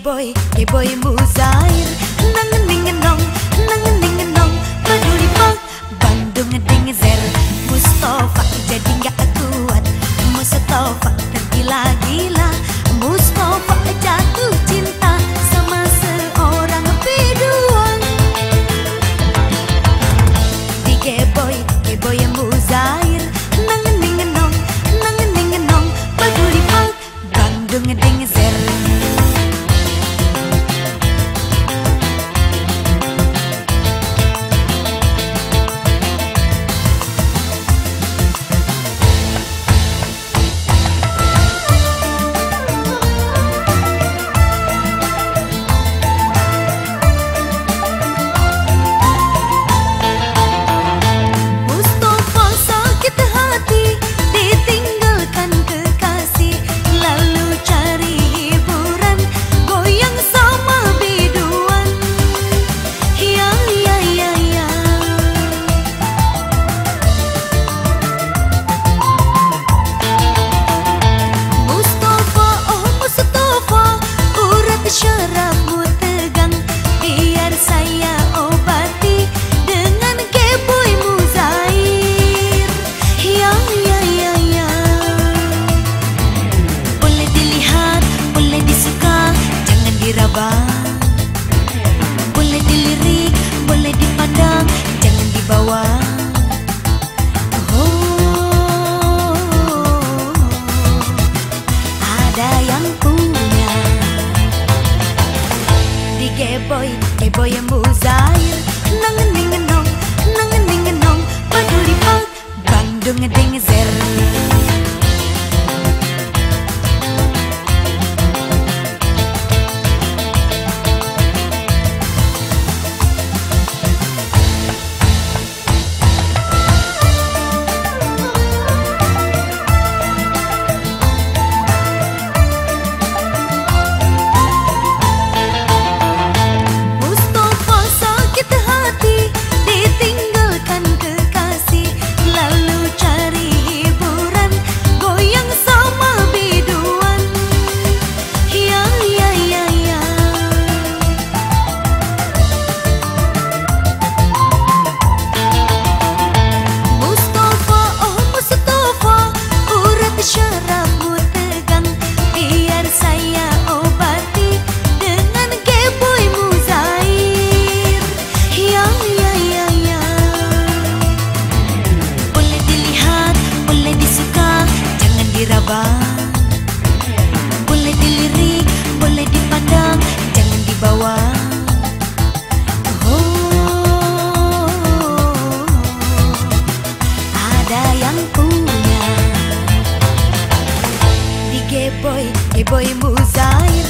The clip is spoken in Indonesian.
boy, hey boy mu zair Nangan mingan nong diraba. Boleh dilirik, boleh dipandang Jangan dibawa. Oh, Ada yang punya. Di geboy, geboy yang muzair. Nangan ningenong, nangan ningenong Paduli pat, bang dunga dingezer Boleh dilirik, boleh dipandang, jangan dibawa. Oh, Ada yang punya. Di Geboy, boy Muzair,